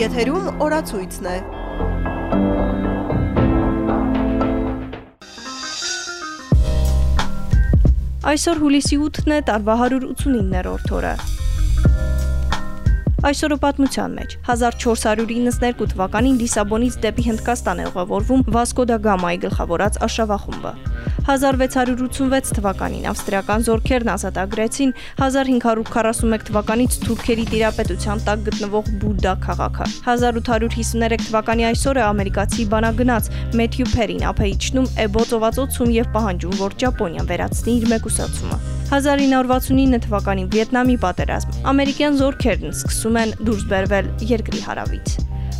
Եթերում օրացույցն է։ Այսօր հուլիսի 8-ն է, տարվա 189-րդ օրը։ Այսօրը պատմության մեջ. 1492 թվականին Լիսաբոնից դեպի Հնդկաստան է ուղևորվում Վասկո դա Գամայի գլխավորած Աշավախումբը։ 1686 թվականին. Ավստրիական զորքերն ազատագրեցին 1541 թվականից թուրքերի տիրապետության տակ գտնվող Բուդա քաղաքը։ 1853 թվականի այսօրը ամերիկացի բանագնաց Մեթյու Փերին ափեիչնում Էբո ծովածոցում եւ պահանջում, որ Ճապոնիան վերացնի իր մեկուսացումը։ 1969 թվականին Վիետնամի պատերազմ։ Ամերիկյան զորքերն սկսում են դուրս բերվել երկրի հարավից։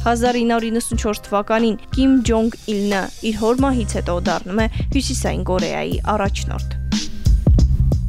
1994 թվականին Կիմ Ջոնգ Իլնը իր հոր մահից հետո դառնում է Հյուսիսային Կորեայի առաջնորդ։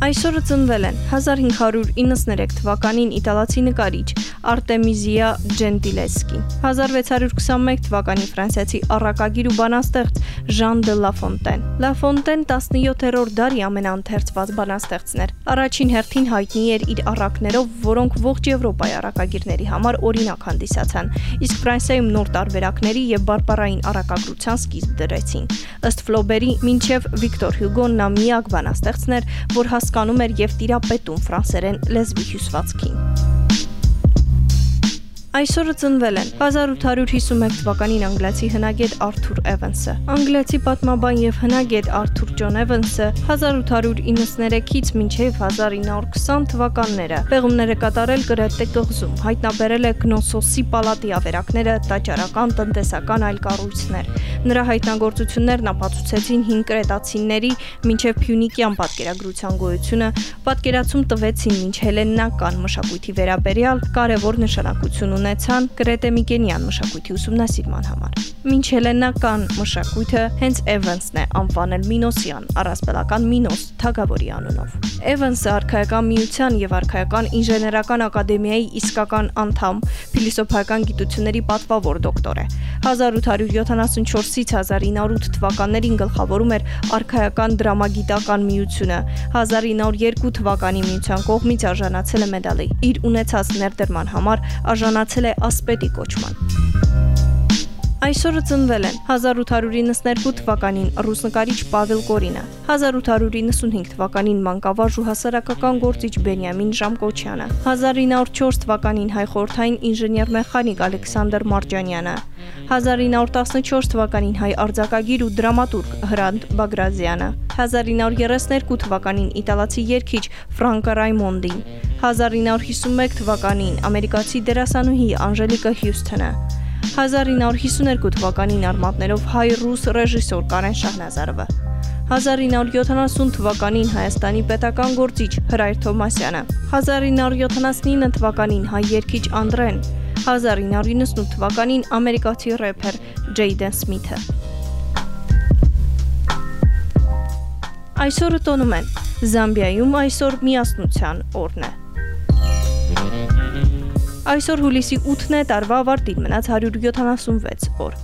Այսօրը ծնվել են 1593 թվականին իտալացի նկարիչ Արտեմիզիա Ջենտիլեսկին, 1621 թվականի ֆրանսիացի առակագիր ու բանաստեղծ Ժան դե Լա Ֆոնտեն։ Լա Ֆոնտեն 17-րդ դարի ամենաընթերցված բանաստեղծն էր։ Առաջին հերթին հայտնի էր իր առակներով, որոնք ողջ Եվրոպայի առակագիրների համար օրինակ հանդիսացան, իսկ Ֆրանսիայում նոր տարբերակների եւ բարբարային առակագրության սկիզբ դրեցին։ Ըստ Ֆլոբերի, մինչև Վիկտոր Հյուգոն նա միակ բանաստեղծն էր, որ հաս հասկանում էր եւ տիրապետում ֆրանսերեն լեզվի հյուսվածքին։ Այսօրը ծնվել են 1851 թվականին անգլիացի հնագետ Արթուր Էվենսը։ Անգլիացի պատմաբան եւ հնագետ Արթուր Ջոն Էվենսը 1893-ից մինչև 1920 թվականները պեղումներ է կատարել Կրետե կղզում, հայտնաբերել է Գնոսոսի պալատի ավերակները, տաճարական, տնտեսական այլ կառույցներ։ Նրա հայտնագործություններն ապացուցեցին հին կրետացիների մինչև Փյունիկյան պատկերագրության գոյությունը, պատկերացում տվեցին մինչ հելեննական մշակույթի վերաբերյալ կարևոր նշանակություն ունեցան Կրետե Միկենյան մշակույթի ուսումնասիրման համար։ Մինչ հելենական մշակույթը հենց Էվենսն է անվանել Մինոսյան, առասպելական Մինոս թագավորի անունով։ Էվենսը արխայական միության եւ արխայական ինժեներական ակադեմիայի իսկական անդամ, փիլիսոփայական գիտությունների պատվավոր դոկտոր է։ 1874-ից 1908 թվականներին գլխավորում էր արխայական դրամագիտական միությունը։ 1902 թվականի միության կողմից արժանացել է մեդալի։ Իր ունեցած ներդրման համար արժանացել է ասպետի կոչման։ Այսօրը ծնվել են 1892 թվականին ռուս նկարիչ Պավել Կորինը, 1895 թվականին մանկավարժ ու հասարակական գործիչ Բենյամին Ժամկոչյանը, 1904 թվականին հայ խորթային ինժեներ-մեխանիկ Ալեքսանդր Մարջանյանը, 1914 թվականին հայ արձակագիր ու դրամատուրգ Հրանտ Բագրազյանը, 1932 թվականին իտալացի երգիչ Ֆրանկա Ռայմոնդին, 1951 թվականին ամերիկացի դերասանուհի Անժելիկա Հյուսթոնը, 1952 թվականին արմատներով հայ-ռուս ռեժիսոր Կարեն Շահնազարովը 1970 թվականին Հայաստանի պետական գործիչ Հրայր Թոմասյանը 1979 թվականին հայ երգիչ Անդրեն 1998 թվականին ամերիկացի рэփեր Ջեյդեն Սմիթը Այսօրը տոնում են Զամբիայում այսօր միասնության օրն է Այսօր հուլիսի 8-ն է, տարվա ավարտին մնաց 176 օր։